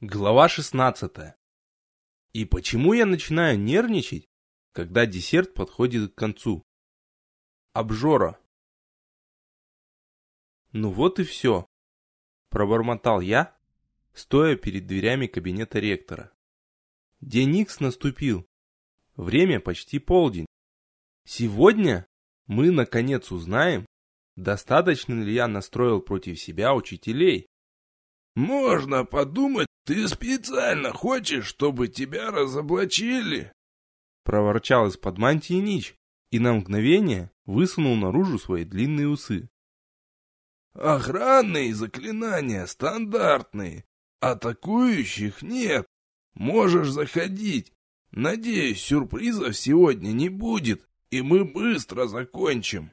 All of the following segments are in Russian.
Глава 16. И почему я начинаю нервничать, когда десерт подходит к концу? Обжора. Ну вот и все. Пробормотал я, стоя перед дверями кабинета ректора. День Икс наступил. Время почти полдень. Сегодня мы наконец узнаем, достаточно ли я настроил против себя учителей. Можно подумать, ты специально хочешь, чтобы тебя разоблачили. Проворчал из-под мантии Нич и на мгновение высунул наружу свои длинные усы. Охранные заклинания стандартные, атакующих нет. Можешь заходить. Надеюсь, сюрпризов сегодня не будет, и мы быстро закончим.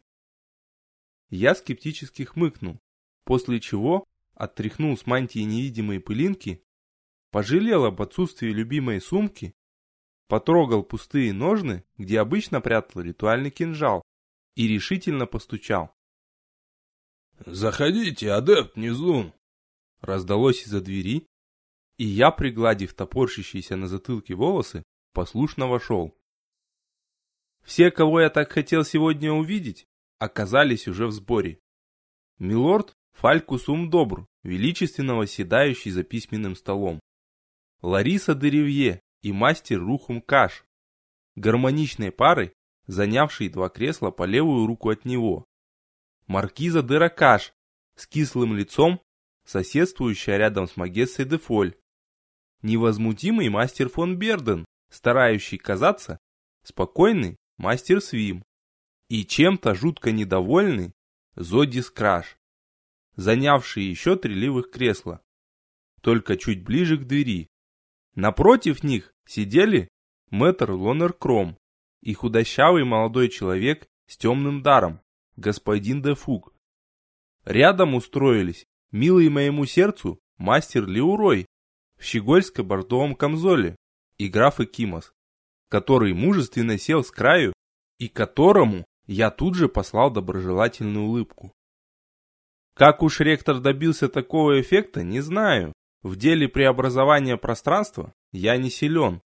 Я скептически хмыкнул, после чего оттряхнул с мантии невидимые пылинки, пожалел об отсутствии любимой сумки, потрогал пустые ножны, где обычно прятал ритуальный кинжал, и решительно постучал. «Заходите, адепт Низун!» Раздалось из-за двери, и я, пригладив топорщащиеся на затылке волосы, послушно вошел. Все, кого я так хотел сегодня увидеть, оказались уже в сборе. Милорд Фалькус Умдобр, величественно восседающий за письменным столом. Лариса Деревье и мастер Рухум Каш, гармоничной парой, занявшие два кресла по левую руку от него. Маркиза Деракаш с кислым лицом, соседствующая рядом с Магессой де Фоль. Невозмутимый мастер фон Берден, старающий казаться, спокойный мастер Свим. И чем-то жутко недовольный Зодис Краш занявшие еще три левых кресла, только чуть ближе к двери. Напротив них сидели мэтр Лонер Кром и худощавый молодой человек с темным даром, господин Дефук. Рядом устроились милый моему сердцу мастер Леурой в щегольско-бордовом камзоле и граф Экимос, который мужественно сел с краю и которому я тут же послал доброжелательную улыбку. Как уж ректор добился такого эффекта, не знаю. В деле преобразования пространства я не силен.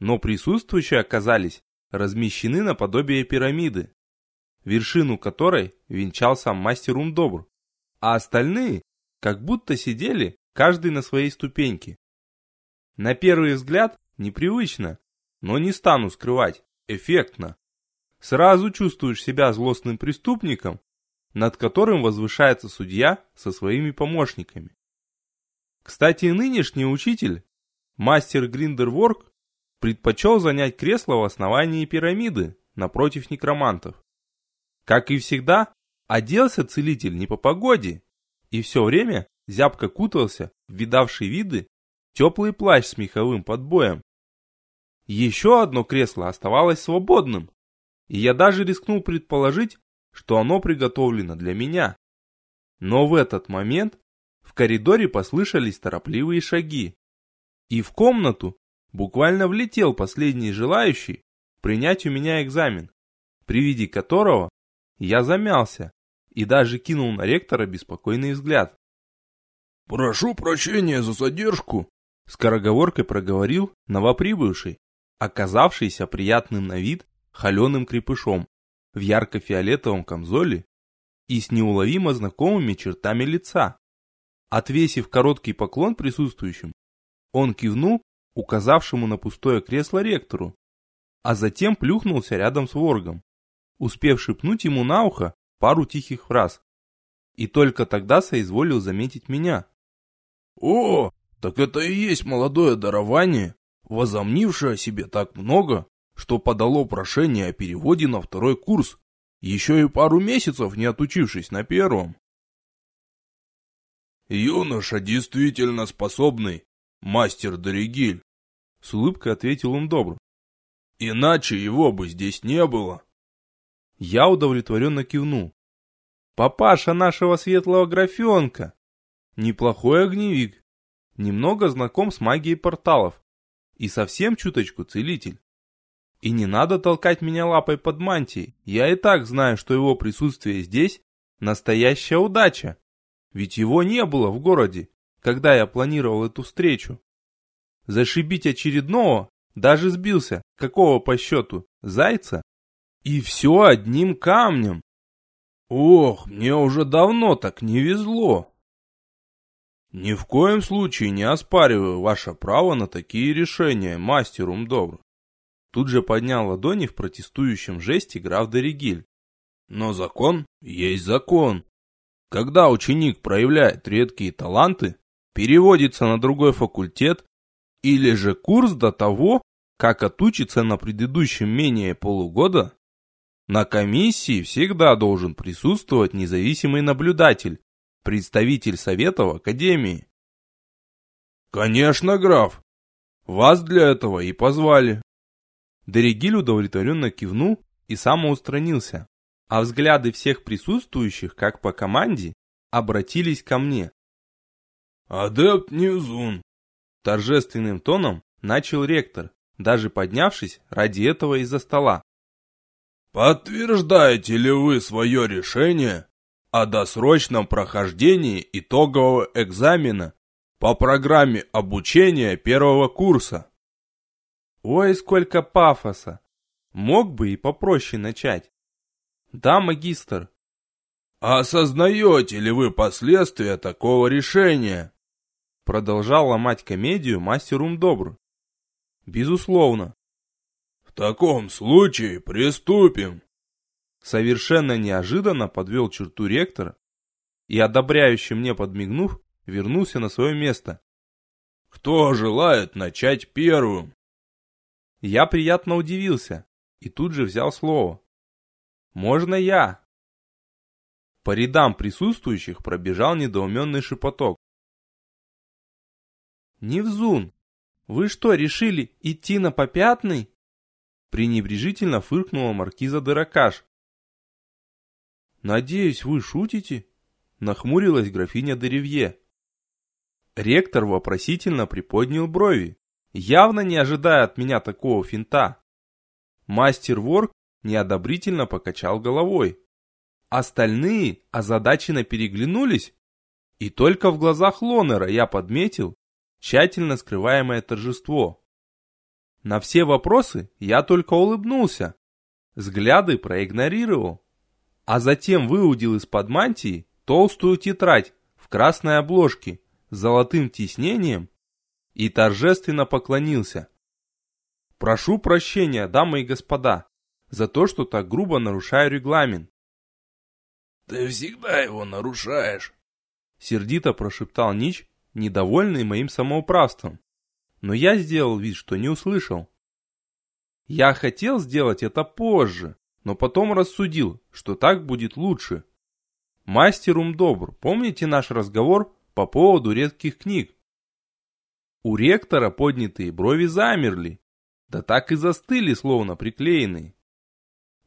Но присутствующие оказались размещены наподобие пирамиды, вершину которой венчал сам мастер Умдобр, а остальные как будто сидели каждый на своей ступеньке. На первый взгляд непривычно, но не стану скрывать, эффектно. Сразу чувствуешь себя злостным преступником, над которым возвышается судья со своими помощниками. Кстати, нынешний учитель, мастер Гриндерворк, предпочел занять кресло в основании пирамиды, напротив некромантов. Как и всегда, оделся целитель не по погоде, и все время зябко кутался в видавший виды теплый плащ с меховым подбоем. Еще одно кресло оставалось свободным, и я даже рискнул предположить, что оно приготовлено для меня. Но в этот момент в коридоре послышались торопливые шаги. И в комнату буквально влетел последний желающий принять у меня экзамен, при виде которого я замялся и даже кинул на ректора беспокойный взгляд. «Прошу прощения за задержку», — скороговоркой проговорил новоприбывший, оказавшийся приятным на вид холеным крепышом в ярко-фиолетовом камзоле и с неуловимо знакомыми чертами лица. Отвесив короткий поклон присутствующим, он кивнул указавшему на пустое кресло ректору, а затем плюхнулся рядом с воргом, успев шепнуть ему на ухо пару тихих фраз. И только тогда соизволил заметить меня. «О, так это и есть молодое дарование, возомнившее о себе так много, что подало прошение о переводе на второй курс, еще и пару месяцев не отучившись на первом. «Юноша действительно способный, мастер Доригиль», — с улыбкой ответил он добро. «Иначе его бы здесь не было». Я удовлетворенно кивнул. «Папаша нашего светлого графенка! Неплохой огневик, немного знаком с магией порталов и совсем чуточку целитель. И не надо толкать меня лапой под мантией. Я и так знаю, что его присутствие здесь – настоящая удача. Ведь его не было в городе. когда я планировал эту встречу. Зашибить очередного, даже сбился, какого по счету, зайца, и все одним камнем. Ох, мне уже давно так не везло. Ни в коем случае не оспариваю ваше право на такие решения, мастер Умдобр. Тут же поднял ладони в протестующем жесте граф Доригиль. Но закон есть закон. Когда ученик проявляет редкие таланты, переводится на другой факультет, или же курс до того, как отучится на предыдущем менее полугода, на комиссии всегда должен присутствовать независимый наблюдатель, представитель совета в академии. Конечно, граф. Вас для этого и позвали. Дерегиль удовлетворенно кивнул и самоустранился, а взгляды всех присутствующих, как по команде, обратились ко мне. «Адепт Ньюзун!» Торжественным тоном начал ректор, даже поднявшись ради этого из-за стола. «Подтверждаете ли вы свое решение о досрочном прохождении итогового экзамена по программе обучения первого курса?» Ой, сколько пафоса! Мог бы и попроще начать. Да, магистр. Осознаете ли вы последствия такого решения? Продолжал ломать комедию мастер Умдобр. Безусловно. В таком случае приступим. Совершенно неожиданно подвел черту ректор и, одобряюще мне подмигнув, вернулся на свое место. Кто желает начать первым? Я приятно удивился и тут же взял слово. «Можно я?» По рядам присутствующих пробежал недоуменный шепоток. «Невзун, вы что, решили идти на попятный?» пренебрежительно фыркнула маркиза Дыракаш. «Надеюсь, вы шутите?» нахмурилась графиня Деревье. Ректор вопросительно приподнял брови явно не ожидая от меня такого финта. Мастер Ворк неодобрительно покачал головой. Остальные озадаченно переглянулись, и только в глазах Лонера я подметил тщательно скрываемое торжество. На все вопросы я только улыбнулся, взгляды проигнорировал, а затем выудил из-под мантии толстую тетрадь в красной обложке с золотым тиснением и торжественно поклонился. «Прошу прощения, дамы и господа, за то, что так грубо нарушаю регламент». «Ты всегда его нарушаешь», — сердито прошептал Нич, недовольный моим самоуправством. Но я сделал вид, что не услышал. Я хотел сделать это позже, но потом рассудил, что так будет лучше. Мастер Умдобр, помните наш разговор по поводу редких книг? У ректора поднятые брови замерли, да так и застыли, словно приклеенные.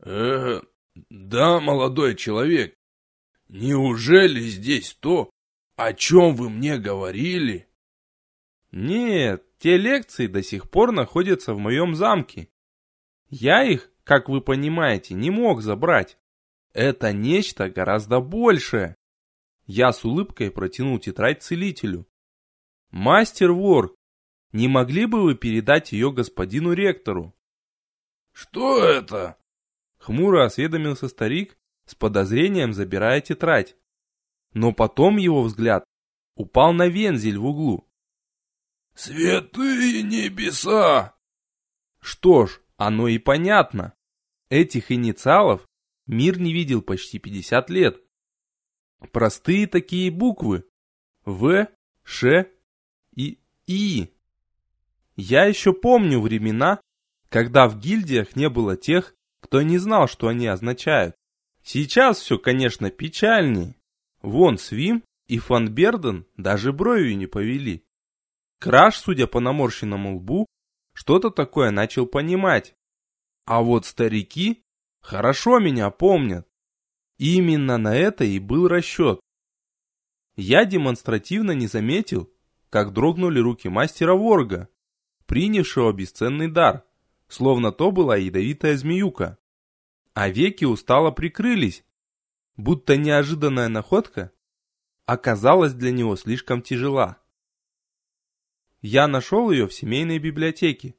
Э да, молодой человек, неужели здесь то, о чем вы мне говорили? Нет, те лекции до сих пор находятся в моем замке. Я их, как вы понимаете, не мог забрать. Это нечто гораздо большее. Я с улыбкой протянул тетрадь целителю. «Мастер Ворк, не могли бы вы передать ее господину ректору?» «Что это?» Хмуро осведомился старик, с подозрением забирая тетрадь. Но потом его взгляд упал на вензель в углу. «Святые небеса!» Что ж, оно и понятно. Этих инициалов мир не видел почти 50 лет. Простые такие буквы. В, Ш, и И. Я еще помню времена, когда в гильдиях не было тех, кто не знал, что они означают. Сейчас все, конечно, печальнее. Вон Свим и Фанберден даже бровью не повели. Краш, судя по наморщенному лбу, что-то такое начал понимать. А вот старики хорошо меня помнят. Именно на это и был расчет. Я демонстративно не заметил, как дрогнули руки мастера Ворга, принявшего бесценный дар, словно то была ядовитая змеюка. А веки устало прикрылись, будто неожиданная находка оказалась для него слишком тяжела. Я нашел ее в семейной библиотеке.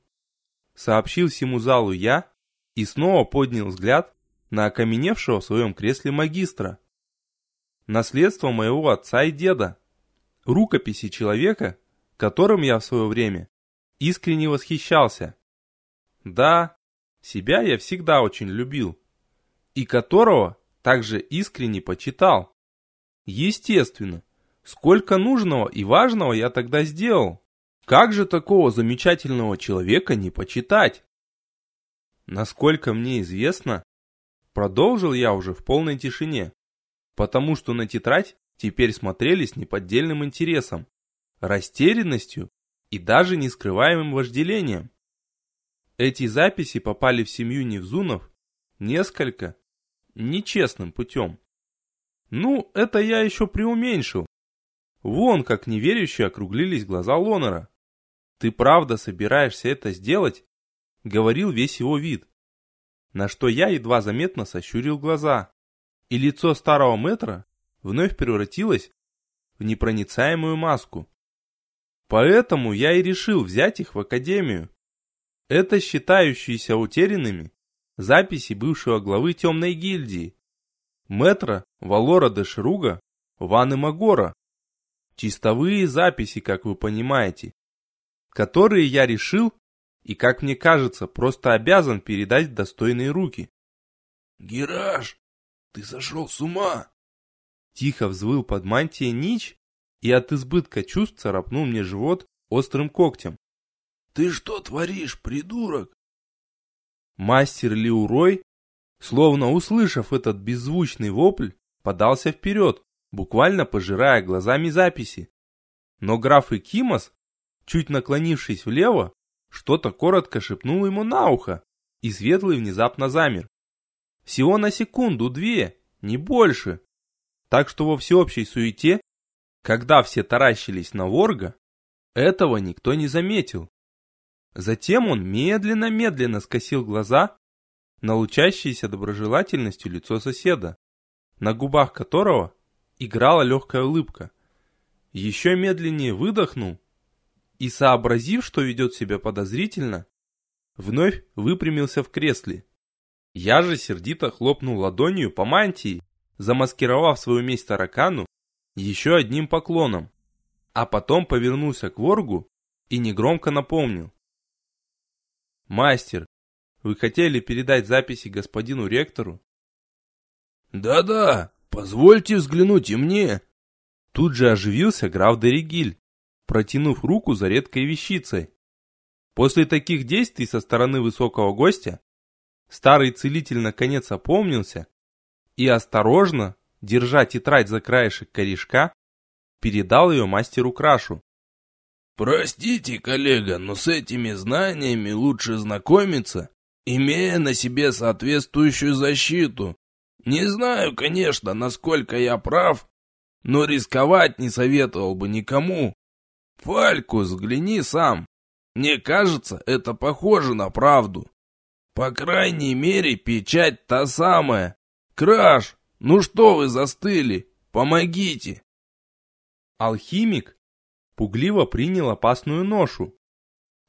Сообщил всему залу я и снова поднял взгляд на окаменевшего в своем кресле магистра. Наследство моего отца и деда. Рукописи человека, которым я в свое время искренне восхищался. Да, себя я всегда очень любил. И которого также искренне почитал. Естественно, сколько нужного и важного я тогда сделал. Как же такого замечательного человека не почитать? Насколько мне известно, продолжил я уже в полной тишине, потому что на тетрадь теперь смотрели с неподдельным интересом, растерянностью и даже нескрываемым вожделением. Эти записи попали в семью Невзунов несколько нечестным путем. Ну, это я еще преуменьшил. Вон как неверящие округлились глаза Лонера. «Ты правда собираешься это сделать?» — говорил весь его вид. На что я едва заметно сощурил глаза, и лицо старого метра вновь превратилось в непроницаемую маску. Поэтому я и решил взять их в академию. Это считающиеся утерянными записи бывшего главы темной гильдии, метра Валора де Шруга, Ваны Магора. Чистовые записи, как вы понимаете, которые я решил и, как мне кажется, просто обязан передать в достойные руки. «Гераж, ты сошел с ума!» Тихо взвыл под мантией Нич и от избытка чувств царапнул мне живот острым когтем. «Ты что творишь, придурок?» Мастер Лиурой, словно услышав этот беззвучный вопль, подался вперед, буквально пожирая глазами записи. Но граф Икимос чуть наклонившись влево, что-то коротко шепнул ему на ухо, и Светлый внезапно замер. Всего на секунду-две, не больше. Так что во всеобщей суете, когда все таращились на ворга, этого никто не заметил. Затем он медленно-медленно скосил глаза на лучащееся доброжелательностью лицо соседа, на губах которого играла легкая улыбка. Еще медленнее выдохнул и, сообразив, что ведет себя подозрительно, вновь выпрямился в кресле. Я же сердито хлопнул ладонью по мантии, замаскировав свою месть таракану еще одним поклоном, а потом повернулся к воргу и негромко напомнил. «Мастер, вы хотели передать записи господину ректору?» «Да-да, позвольте взглянуть и мне!» Тут же оживился граф Дерегиль, протянув руку за редкой вещицей. После таких действий со стороны высокого гостя, старый целитель наконец опомнился и осторожно, держа тетрадь за краешек корешка, передал ее мастеру Крашу. «Простите, коллега, но с этими знаниями лучше знакомиться, имея на себе соответствующую защиту. Не знаю, конечно, насколько я прав, но рисковать не советовал бы никому. Фальку, взгляни сам. Мне кажется, это похоже на правду. По крайней мере, печать та самая. Краш, ну что вы застыли? Помогите. Алхимик пугливо принял опасную ношу.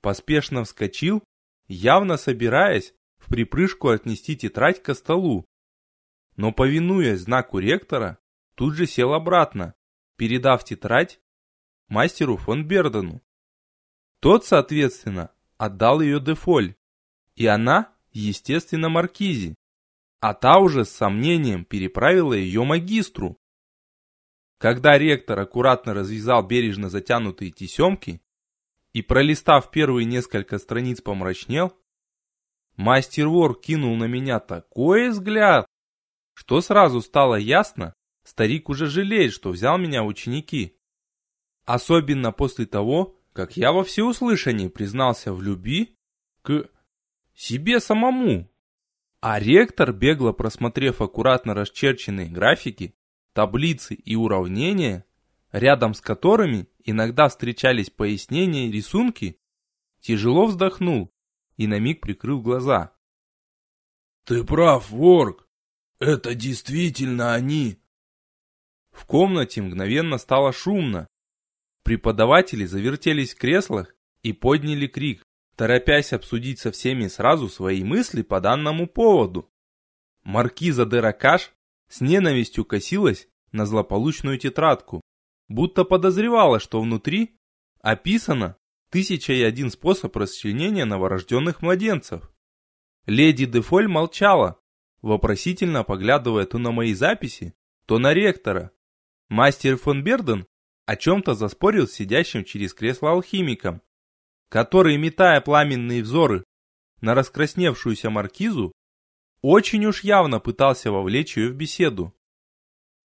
Поспешно вскочил, явно собираясь в припрыжку отнести тетрадь ко столу. Но, повинуясь знаку ректора, тут же сел обратно, передав тетрадь мастеру фон Бердену. Тот, соответственно, отдал ее Дефоль, и она, естественно, Маркизе, а та уже с сомнением переправила ее магистру. Когда ректор аккуратно развязал бережно затянутые тесемки и, пролистав первые несколько страниц, помрачнел, мастер вор кинул на меня такой взгляд, что сразу стало ясно, старик уже жалеет, что взял меня ученики. Особенно после того, как я во всеуслышание признался в любви к себе самому. А ректор, бегло просмотрев аккуратно расчерченные графики, таблицы и уравнения, рядом с которыми иногда встречались пояснения и рисунки, тяжело вздохнул и на миг прикрыл глаза. «Ты прав, Ворк, это действительно они!» В комнате мгновенно стало шумно, Преподаватели завертелись в креслах и подняли крик, торопясь обсудить со всеми сразу свои мысли по данному поводу. Маркиза де Ракаш с ненавистью косилась на злополучную тетрадку, будто подозревала, что внутри описано тысяча и один способ расчленения новорожденных младенцев. Леди Дефоль молчала, вопросительно поглядывая то на мои записи, то на ректора. Мастер фон Берден о чем-то заспорил с сидящим через кресло алхимиком, который, метая пламенные взоры на раскрасневшуюся маркизу, очень уж явно пытался вовлечь ее в беседу.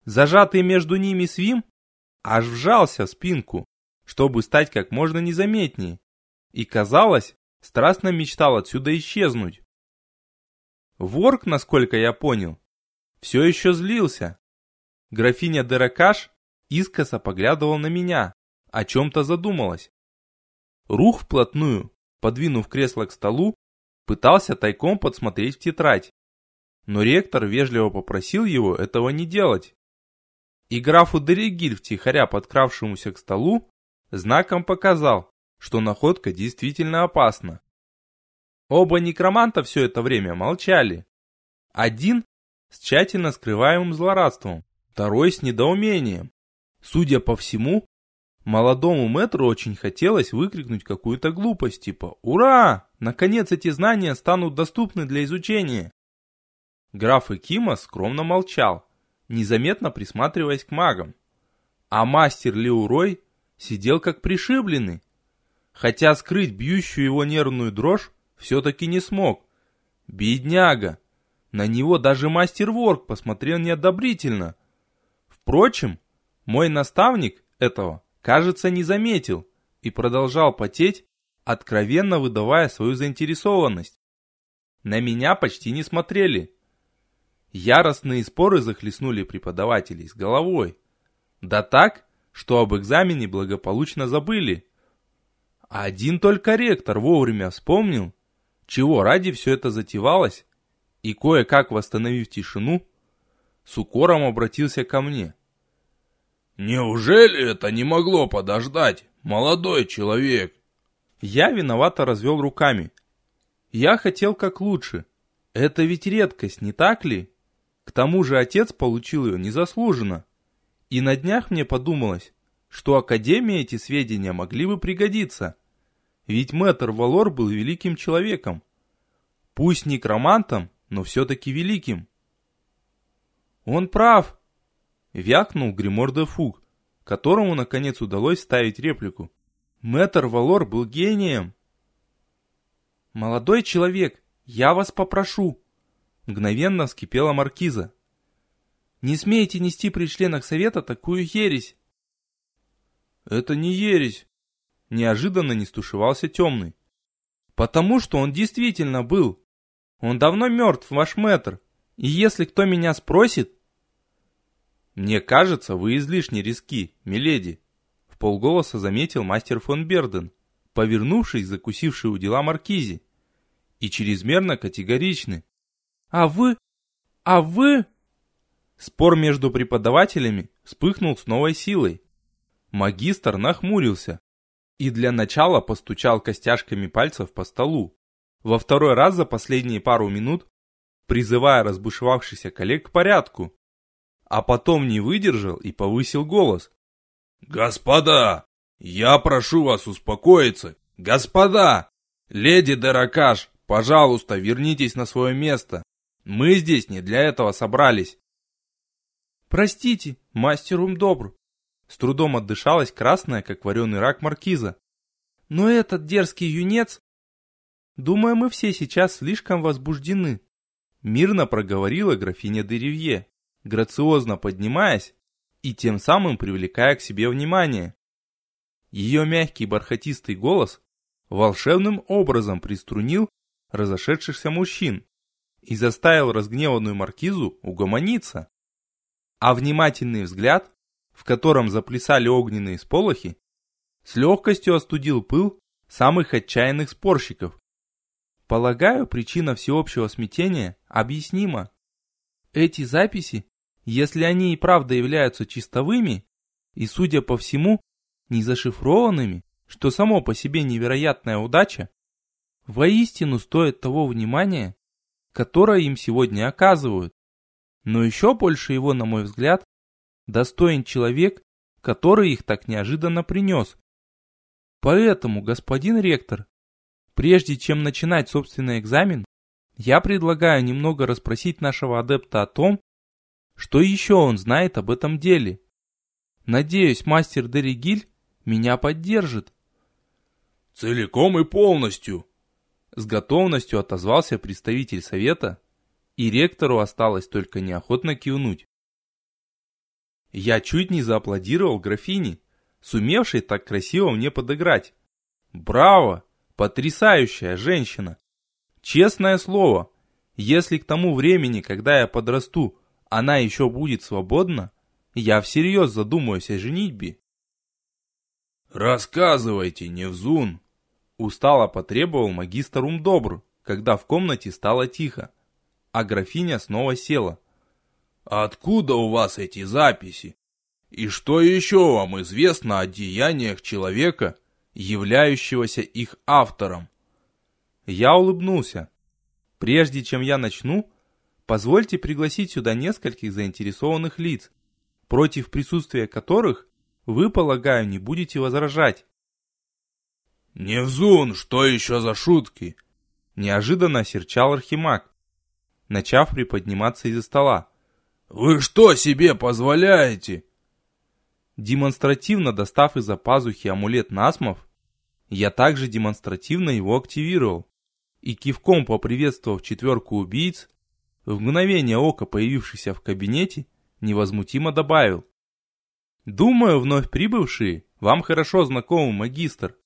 Зажатый между ними свим аж вжался в спинку, чтобы стать как можно незаметнее, и, казалось, страстно мечтал отсюда исчезнуть. Ворк, насколько я понял, все еще злился. Графиня Деракаш искоса поглядывал на меня, о чем-то задумалась. Рух вплотную, подвинув кресло к столу, пытался тайком подсмотреть в тетрадь. Но ректор вежливо попросил его этого не делать. И графу Дерегиль, втихаря подкравшемуся к столу, знаком показал, что находка действительно опасна. Оба некроманта все это время молчали. Один с тщательно скрываемым злорадством, второй с недоумением. Судя по всему, молодому мэтру очень хотелось выкрикнуть какую-то глупость, типа «Ура! Наконец эти знания станут доступны для изучения!» Граф Экима скромно молчал, незаметно присматриваясь к магам. А мастер Леурой сидел как пришибленный, хотя скрыть бьющую его нервную дрожь все-таки не смог. Бедняга! На него даже мастер Ворк посмотрел неодобрительно. Впрочем, мой наставник этого, кажется, не заметил и продолжал потеть, откровенно выдавая свою заинтересованность. На меня почти не смотрели. Яростные споры захлестнули преподавателей с головой. Да так, что об экзамене благополучно забыли. Один только ректор вовремя вспомнил чего ради все это затевалось, и кое-как восстановив тишину, с укором обратился ко мне. «Неужели это не могло подождать, молодой человек?» Я виновато развел руками. Я хотел как лучше. Это ведь редкость, не так ли? К тому же отец получил ее незаслуженно. И на днях мне подумалось, что Академии эти сведения могли бы пригодиться. Ведь мэтр Валор был великим человеком. Пусть некромантом, но все-таки великим. Он прав, вякнул Гримор де Фуг, которому наконец удалось ставить реплику. Мэтр Валор был гением. «Молодой человек, я вас попрошу!» Мгновенно вскипела маркиза. «Не смейте нести при членах совета такую ересь!» «Это не ересь!» Неожиданно не стушевался темный. Потому что он действительно был. Он давно мертв, ваш мэтр. И если кто меня спросит... Мне кажется, вы излишне риски, миледи. В полголоса заметил мастер фон Берден, повернувшись, закусивший у дела маркизи. И чрезмерно категоричны. А вы... А вы... Спор между преподавателями вспыхнул с новой силой. Магистр нахмурился, и для начала постучал костяшками пальцев по столу. Во второй раз за последние пару минут, призывая разбушевавшихся коллег к порядку. А потом не выдержал и повысил голос. «Господа, я прошу вас успокоиться. Господа, леди Деракаш, пожалуйста, вернитесь на свое место. Мы здесь не для этого собрались». «Простите, мастер добр», с трудом отдышалась красная, как вареный рак маркиза. Но этот дерзкий юнец... Думаю, мы все сейчас слишком возбуждены. Мирно проговорила графиня Деревье, грациозно поднимаясь и тем самым привлекая к себе внимание. Ее мягкий бархатистый голос волшебным образом приструнил разошедшихся мужчин и заставил разгневанную маркизу угомониться. А внимательный взгляд в котором заплясали огненные сполохи, с легкостью остудил пыл самых отчаянных спорщиков. Полагаю, причина всеобщего смятения объяснима. Эти записи, если они и правда являются чистовыми, и, судя по всему, не зашифрованными, что само по себе невероятная удача, воистину стоит того внимания, которое им сегодня оказывают. Но еще больше его, на мой взгляд, достоин человек, который их так неожиданно принес. Поэтому, господин ректор, прежде чем начинать собственный экзамен, я предлагаю немного расспросить нашего адепта о том, что еще он знает об этом деле. Надеюсь, мастер Деригиль меня поддержит. Целиком и полностью. С готовностью отозвался представитель совета, и ректору осталось только неохотно кивнуть. Я чуть не зааплодировал графине, сумевшей так красиво мне подыграть. Браво! Потрясающая женщина! Честное слово, если к тому времени, когда я подрасту, она еще будет свободна, я всерьез задумаюсь о женитьбе. «Рассказывайте, Невзун!» Устало потребовал магистр Умдобр, когда в комнате стало тихо, а графиня снова села. «Откуда у вас эти записи? И что еще вам известно о деяниях человека, являющегося их автором?» Я улыбнулся. Прежде чем я начну, позвольте пригласить сюда нескольких заинтересованных лиц, против присутствия которых вы, полагаю, не будете возражать. «Невзун, что еще за шутки?» Неожиданно серчал Архимаг, начав приподниматься из-за стола. «Вы что себе позволяете?» Демонстративно достав из-за пазухи амулет насмов, я также демонстративно его активировал и кивком поприветствовав четверку убийц, в мгновение ока появившихся в кабинете, невозмутимо добавил. «Думаю, вновь прибывшие вам хорошо знакомы, магистр,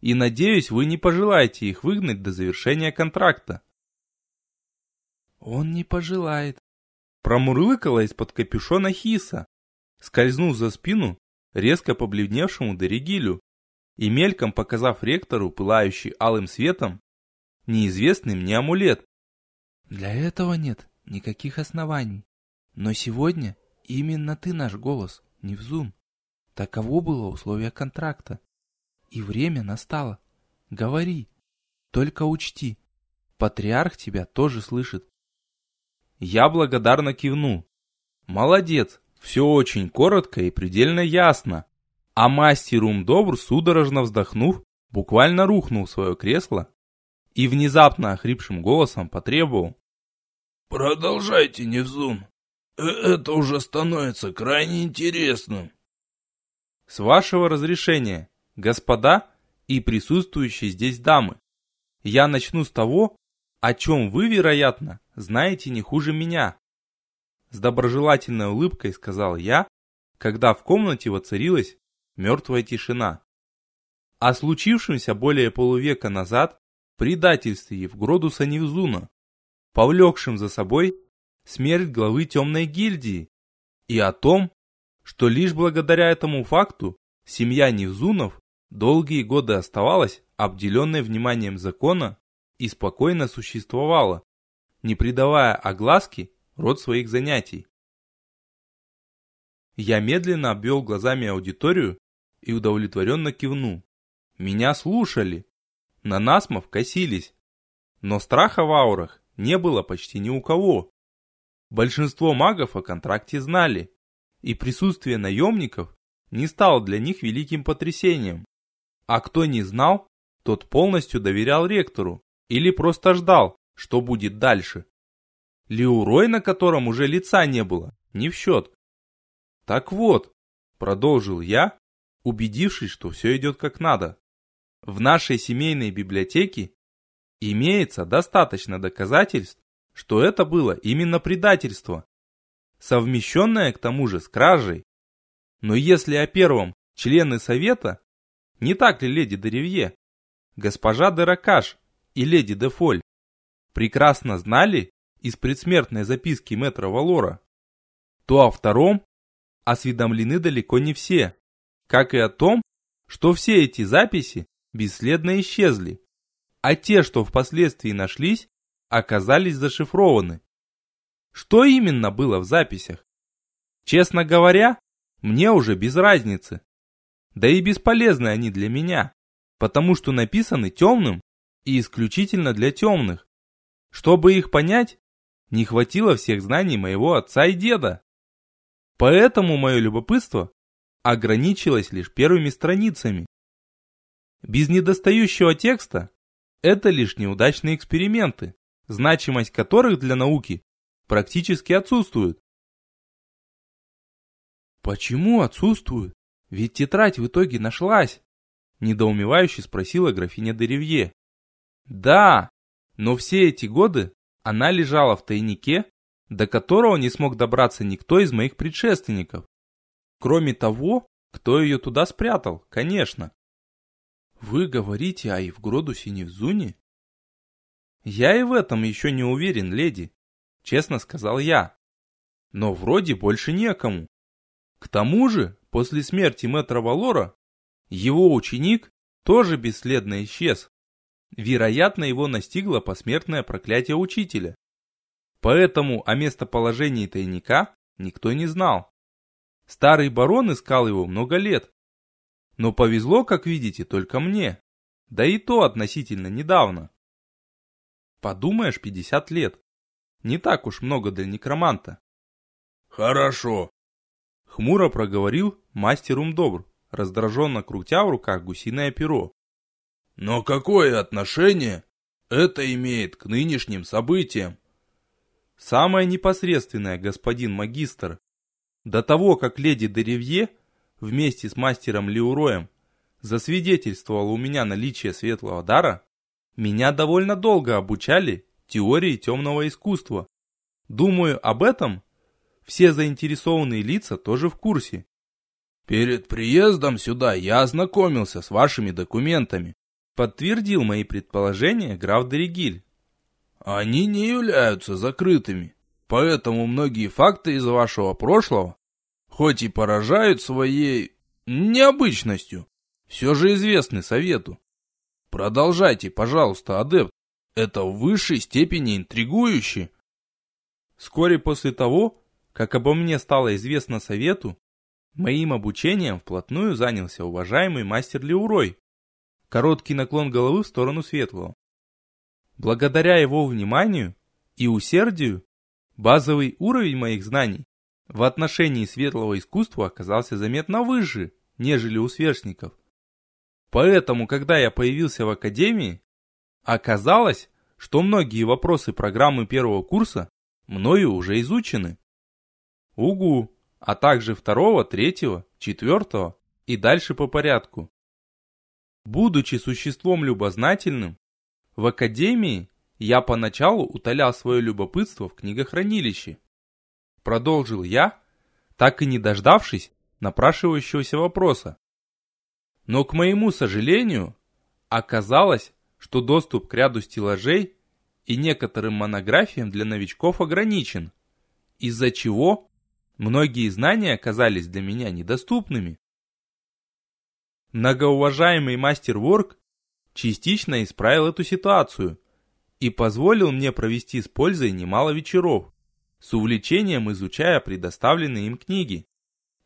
и надеюсь, вы не пожелаете их выгнать до завершения контракта». «Он не пожелает», — промурлыкала из-под капюшона Хиса, скользнув за спину резко побледневшему Дерегилю и мельком показав ректору, пылающий алым светом, неизвестный мне амулет. Для этого нет никаких оснований. Но сегодня именно ты наш голос, Невзун. Таково было условие контракта. И время настало. Говори. Только учти, патриарх тебя тоже слышит. Я благодарно кивнул. Молодец, все очень коротко и предельно ясно. А мастер Умдобр, судорожно вздохнув, буквально рухнул в свое кресло и внезапно охрипшим голосом потребовал. «Продолжайте, Невзун. Э, это уже становится крайне интересным». «С вашего разрешения, господа и присутствующие здесь дамы, я начну с того, о чем вы, вероятно, знаете не хуже меня». С доброжелательной улыбкой сказал я, когда в комнате воцарилась мертвая тишина. О случившемся более полувека назад предательстве Евгродуса Невзуна, повлекшим за собой смерть главы темной гильдии, и о том, что лишь благодаря этому факту семья Невзунов долгие годы оставалась обделенной вниманием закона и спокойно существовала, не придавая огласки род своих занятий. Я медленно обвел глазами аудиторию и удовлетворенно кивнул. Меня слушали, на насмов косились. Но страха в аурах не было почти ни у кого. Большинство магов о контракте знали, и присутствие наемников не стало для них великим потрясением. А кто не знал, тот полностью доверял ректору или просто ждал, что будет дальше. Леурой, на котором уже лица не было, не в счет. Так вот, продолжил я, убедившись, что все идет как надо. В нашей семейной библиотеке имеется достаточно доказательств, что это было именно предательство, совмещенное к тому же с кражей. Но если о первом члены совета, не так ли леди Деревье, госпожа Деракаш и леди Дефоль, прекрасно знали из предсмертной записки мэтра Валора, то о втором осведомлены далеко не все, как и о том, что все эти записи бесследно исчезли, а те, что впоследствии нашлись, оказались зашифрованы. Что именно было в записях? Честно говоря, мне уже без разницы. Да и бесполезны они для меня, потому что написаны темным и исключительно для темных. Чтобы их понять, не хватило всех знаний моего отца и деда. Поэтому мое любопытство ограничилось лишь первыми страницами. Без недостающего текста это лишь неудачные эксперименты, значимость которых для науки практически отсутствует. Почему отсутствует? Ведь тетрадь в итоге нашлась, недоумевающе спросила графиня Деревье. Да, но все эти годы она лежала в тайнике, до которого не смог добраться никто из моих предшественников. Кроме того, кто ее туда спрятал, конечно. Вы говорите о Евгродусе Невзуне? Я и в этом еще не уверен, леди, честно сказал я. Но вроде больше некому. К тому же, после смерти мэтра Валора, его ученик тоже бесследно исчез. Вероятно, его настигло посмертное проклятие учителя. Поэтому о местоположении тайника никто не знал. Старый барон искал его много лет. Но повезло, как видите, только мне. Да и то относительно недавно. Подумаешь, 50 лет. Не так уж много для некроманта. Хорошо. Хмуро проговорил мастер Умдобр, раздраженно крутя в руках гусиное перо. Но какое отношение это имеет к нынешним событиям? Самое непосредственное, господин магистр. До того, как леди Деревье вместе с мастером Леуроем засвидетельствовала у меня наличие светлого дара, меня довольно долго обучали теории темного искусства. Думаю, об этом все заинтересованные лица тоже в курсе. Перед приездом сюда я ознакомился с вашими документами. Подтвердил мои предположения граф Дерегиль. Они не являются закрытыми, поэтому многие факты из вашего прошлого, хоть и поражают своей необычностью, все же известны совету. Продолжайте, пожалуйста, адепт. Это в высшей степени интригующе. Вскоре после того, как обо мне стало известно совету, моим обучением вплотную занялся уважаемый мастер Леурой, Короткий наклон головы в сторону светлого. Благодаря его вниманию и усердию, базовый уровень моих знаний в отношении светлого искусства оказался заметно выше, нежели у сверстников. Поэтому, когда я появился в академии, оказалось, что многие вопросы программы первого курса мною уже изучены. УГУ, а также второго, третьего, четвертого и дальше по порядку. Будучи существом любознательным, в академии я поначалу утолял свое любопытство в книгохранилище. Продолжил я, так и не дождавшись напрашивающегося вопроса. Но, к моему сожалению, оказалось, что доступ к ряду стеллажей и некоторым монографиям для новичков ограничен, из-за чего многие знания оказались для меня недоступными. Многоуважаемый мастер Ворк частично исправил эту ситуацию и позволил мне провести с пользой немало вечеров, с увлечением изучая предоставленные им книги.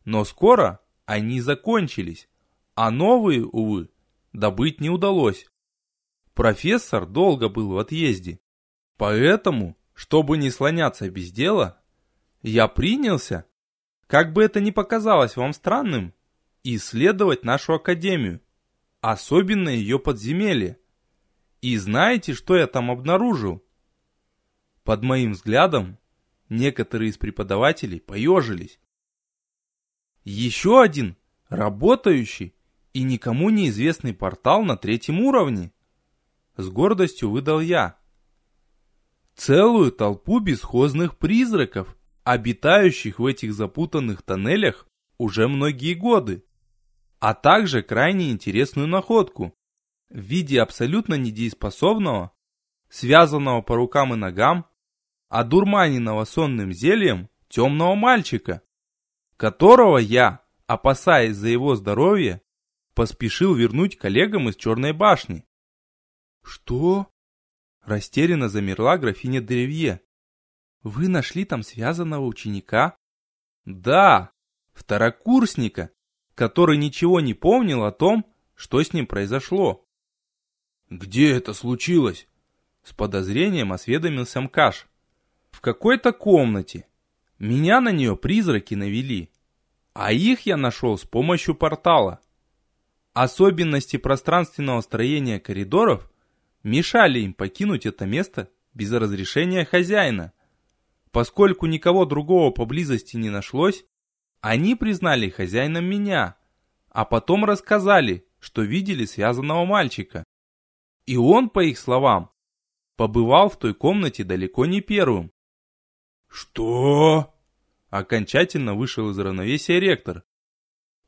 Но скоро они закончились, а новые, увы, добыть не удалось. Профессор долго был в отъезде, поэтому, чтобы не слоняться без дела, я принялся, как бы это ни показалось вам странным, исследовать нашу академию, особенно ее подземелье. И знаете, что я там обнаружил? Под моим взглядом некоторые из преподавателей поежились. Еще один работающий и никому неизвестный портал на третьем уровне. С гордостью выдал я. Целую толпу бесхозных призраков, обитающих в этих запутанных тоннелях уже многие годы а также крайне интересную находку в виде абсолютно недееспособного, связанного по рукам и ногам, одурманенного сонным зельем темного мальчика, которого я, опасаясь за его здоровье, поспешил вернуть коллегам из Черной башни. «Что?» Растерянно замерла графиня Деревье. «Вы нашли там связанного ученика?» «Да, второкурсника, который ничего не помнил о том, что с ним произошло. «Где это случилось?» С подозрением осведомился Мкаш. «В какой-то комнате. Меня на нее призраки навели, а их я нашел с помощью портала. Особенности пространственного строения коридоров мешали им покинуть это место без разрешения хозяина. Поскольку никого другого поблизости не нашлось, они признали хозяином меня, а потом рассказали, что видели связанного мальчика. И он, по их словам, побывал в той комнате далеко не первым. «Что?» Окончательно вышел из равновесия ректор.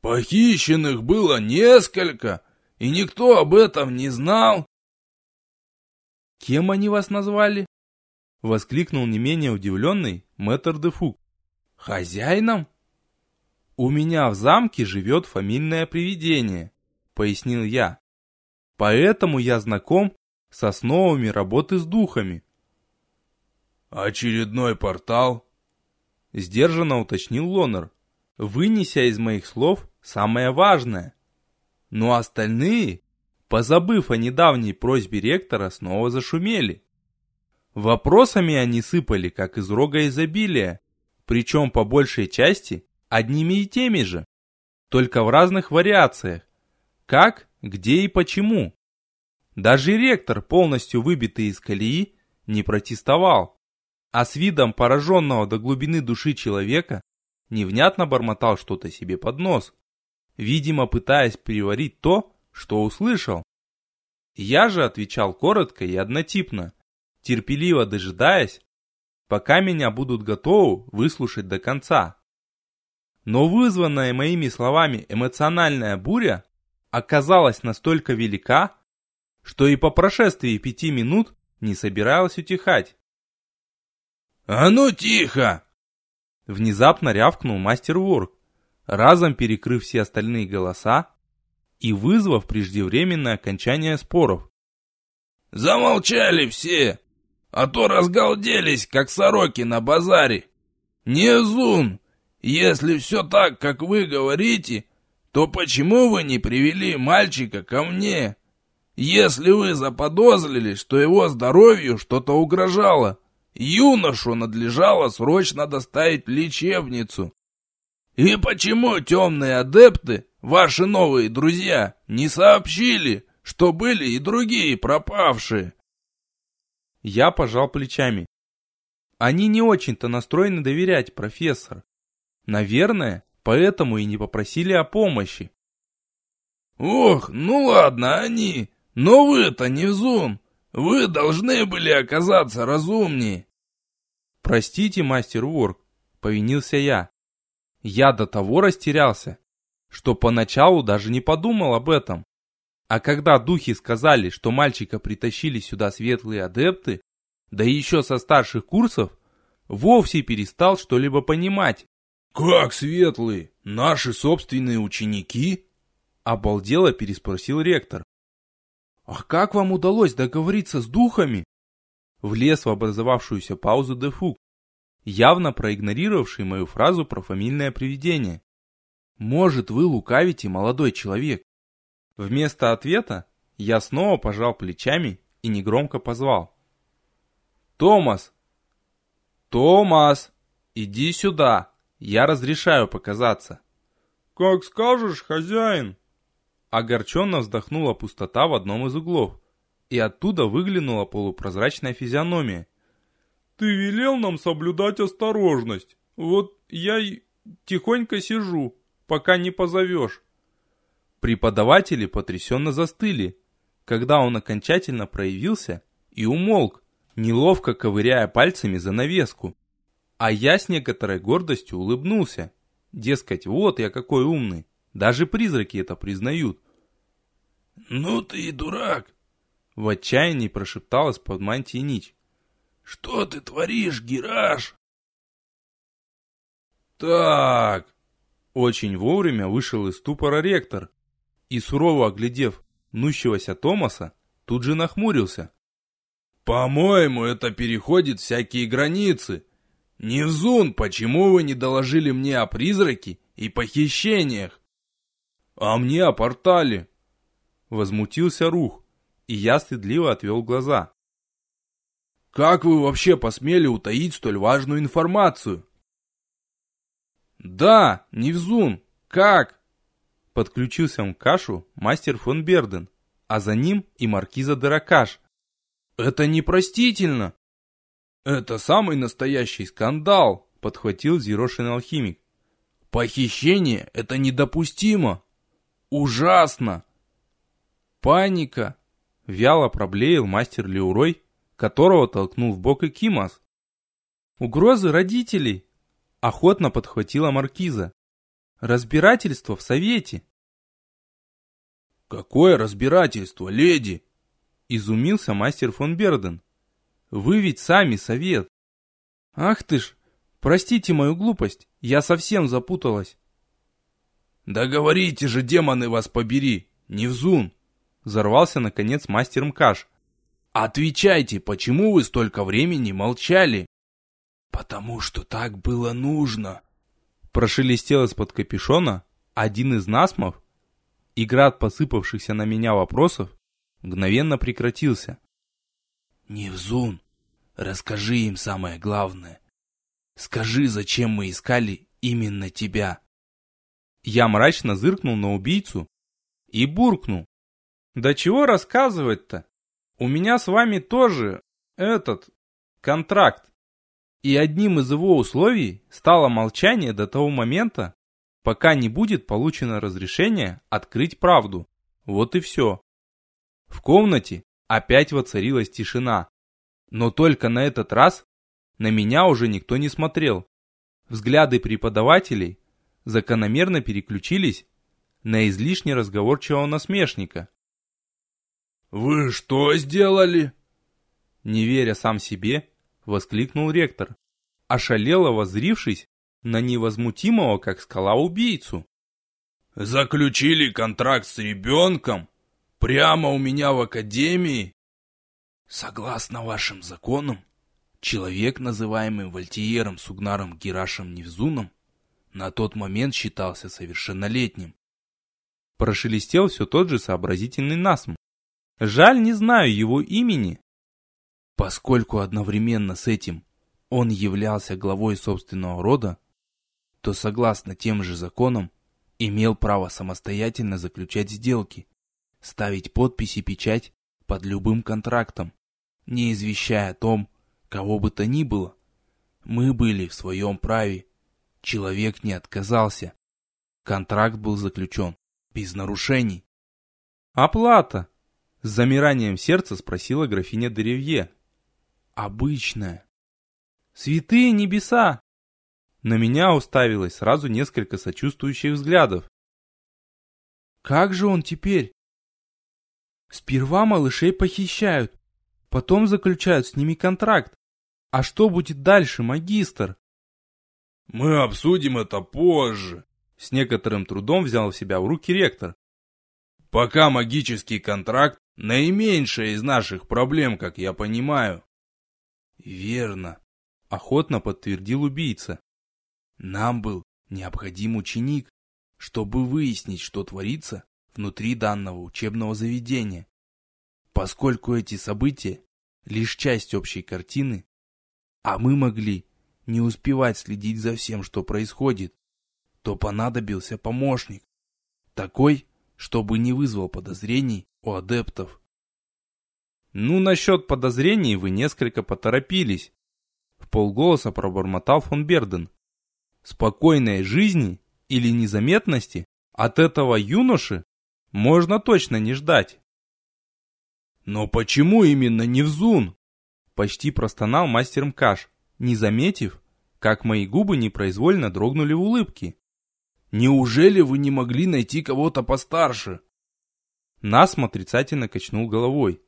«Похищенных было несколько, и никто об этом не знал?» «Кем они вас назвали?» Воскликнул не менее удивленный мэтр де Фук. «Хозяином?» «У меня в замке живет фамильное привидение», — пояснил я. «Поэтому я знаком с основами работы с духами». «Очередной портал?» — сдержанно уточнил Лонер, вынеся из моих слов самое важное. Но остальные, позабыв о недавней просьбе ректора, снова зашумели. Вопросами они сыпали, как из рога изобилия, причем по большей части одними и теми же, только в разных вариациях. Как, где и почему. Даже ректор, полностью выбитый из колеи, не протестовал, а с видом пораженного до глубины души человека невнятно бормотал что-то себе под нос, видимо пытаясь переварить то, что услышал. Я же отвечал коротко и однотипно, терпеливо дожидаясь, пока меня будут готовы выслушать до конца. Но вызванная моими словами эмоциональная буря оказалась настолько велика, что и по прошествии пяти минут не собиралась утихать. «А ну тихо!» Внезапно рявкнул мастер Ворк, разом перекрыв все остальные голоса и вызвав преждевременное окончание споров. «Замолчали все, а то разгалделись, как сороки на базаре. Не зун, если все так, как вы говорите, то почему вы не привели мальчика ко мне? Если вы заподозрили, что его здоровью что-то угрожало, юношу надлежало срочно доставить в лечебницу. И почему темные адепты, ваши новые друзья, не сообщили, что были и другие пропавшие? Я пожал плечами. Они не очень-то настроены доверять, профессор. Наверное, поэтому и не попросили о помощи. Ох, ну ладно они, но вы-то не зум. Вы должны были оказаться разумнее. Простите, мастер Ворк, повинился я. Я до того растерялся, что поначалу даже не подумал об этом. А когда духи сказали, что мальчика притащили сюда светлые адепты, да еще со старших курсов, вовсе перестал что-либо понимать. «Как светлые? Наши собственные ученики?» Обалдело переспросил ректор. «А как вам удалось договориться с духами?» Влез в образовавшуюся паузу Дефук, явно проигнорировавший мою фразу про фамильное привидение. «Может, вы лукавите, молодой человек?» Вместо ответа я снова пожал плечами и негромко позвал. «Томас! Томас! Иди сюда! Я разрешаю показаться!» «Как скажешь, хозяин!» Огорченно вздохнула пустота в одном из углов, и оттуда выглянула полупрозрачная физиономия. «Ты велел нам соблюдать осторожность. Вот я и тихонько сижу, пока не позовешь». Преподаватели потрясенно застыли, когда он окончательно проявился и умолк, неловко ковыряя пальцами занавеску. А я с некоторой гордостью улыбнулся. Дескать, вот я какой умный. Даже призраки это признают. «Ну ты и дурак!» В отчаянии прошептал из-под мантии Нич. «Что ты творишь, Гираж?» «Так...» Очень вовремя вышел из ступора ректор и, сурово оглядев нущегося Томаса, тут же нахмурился. «По-моему, это переходит всякие границы. Невзун, почему вы не доложили мне о призраке и похищениях?» А мне о портале. Возмутился Рух, и я стыдливо отвел глаза. Как вы вообще посмели утаить столь важную информацию? Да, Невзун, как? Подключился к кашу мастер фон Берден, а за ним и маркиза Деракаш. Это непростительно. Это самый настоящий скандал, подхватил Зерошин алхимик. Похищение – это недопустимо. Ужасно. Паника. Вяло проблеял мастер Леурой, которого толкнул в бок и Кимас. Угрозы родителей. Охотно подхватила маркиза. Разбирательство в совете. Какое разбирательство, леди? Изумился мастер фон Берден. Вы ведь сами совет. Ах ты ж, простите мою глупость, я совсем запуталась. Да говорите же, демоны вас побери, Невзун! Взорвался наконец мастер Мкаш. Отвечайте, почему вы столько времени молчали? Потому что так было нужно. Прошелестел из-под капюшона один из насмов, и град посыпавшихся на меня вопросов мгновенно прекратился. Невзун, расскажи им самое главное. Скажи, зачем мы искали именно тебя? Я мрачно зыркнул на убийцу и буркнул. Да чего рассказывать-то? У меня с вами тоже этот контракт. И одним из его условий стало молчание до того момента, пока не будет получено разрешение открыть правду. Вот и все. В комнате опять воцарилась тишина. Но только на этот раз на меня уже никто не смотрел. Взгляды преподавателей закономерно переключились на излишне разговорчивого насмешника. «Вы что сделали?» Не веря сам себе, воскликнул ректор, ошалело воззрившись на невозмутимого, как скала, убийцу. «Заключили контракт с ребенком? Прямо у меня в академии?» «Согласно вашим законам, человек, называемый Вольтиером Сугнаром Герашем Невзуном, на тот момент считался совершеннолетним. Прошелестел все тот же сообразительный насм. Жаль, не знаю его имени. Поскольку одновременно с этим он являлся главой собственного рода, то согласно тем же законам имел право самостоятельно заключать сделки, ставить подпись и печать под любым контрактом, не извещая о том, кого бы то ни было. Мы были в своем праве. Человек не отказался. Контракт был заключен без нарушений. Оплата? С замиранием сердца спросила графиня Деревье. Обычная. Святые небеса! На меня уставилось сразу несколько сочувствующих взглядов. Как же он теперь? Сперва малышей похищают, потом заключают с ними контракт. А что будет дальше, магистр? Мы обсудим это позже. С некоторым трудом взял в себя в руки ректор. Пока магический контракт Наименьшая из наших проблем, как я понимаю. Верно, охотно подтвердил убийца. Нам был необходим ученик, чтобы выяснить, что творится внутри данного учебного заведения. Поскольку эти события лишь часть общей картины, а мы могли не успевать следить за всем, что происходит, то понадобился помощник, такой, чтобы не вызвал подозрений у адептов. Ну, насчет подозрений вы несколько поторопились. В полголоса пробормотал фон Берден. Спокойной жизни или незаметности от этого юноши можно точно не ждать. Но почему именно Невзун? Почти простонал мастер Мкаш, не заметив, как мои губы непроизвольно дрогнули в улыбке. Неужели вы не могли найти кого-то постарше? Насм отрицательно качнул головой.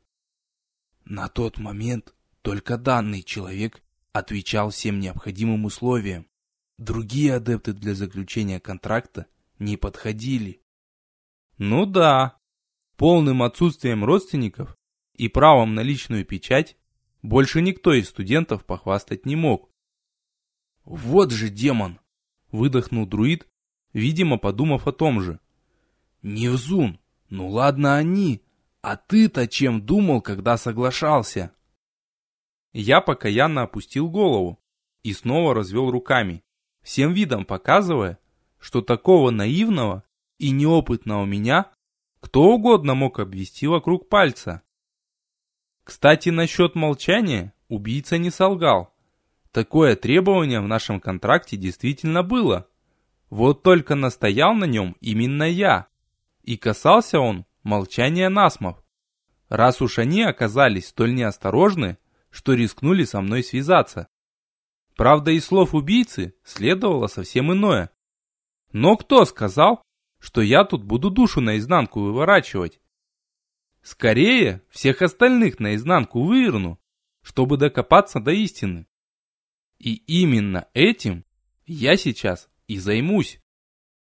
На тот момент только данный человек отвечал всем необходимым условиям. Другие адепты для заключения контракта не подходили. Ну да, полным отсутствием родственников и правом на личную печать больше никто из студентов похвастать не мог. Вот же демон! Выдохнул друид, видимо, подумав о том же. Невзун, ну ладно они, а ты-то чем думал, когда соглашался? Я покаянно опустил голову и снова развел руками, всем видом показывая, что такого наивного и неопытного меня кто угодно мог обвести вокруг пальца. Кстати, насчет молчания убийца не солгал. Такое требование в нашем контракте действительно было. Вот только настоял на нем именно я. И касался он молчания насмов. Раз уж они оказались столь неосторожны, что рискнули со мной связаться. Правда, из слов убийцы следовало совсем иное. Но кто сказал, что я тут буду душу наизнанку выворачивать? Скорее, всех остальных наизнанку выверну, чтобы докопаться до истины. И именно этим я сейчас и займусь.